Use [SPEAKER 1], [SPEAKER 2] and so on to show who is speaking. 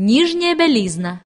[SPEAKER 1] нижняя бялізна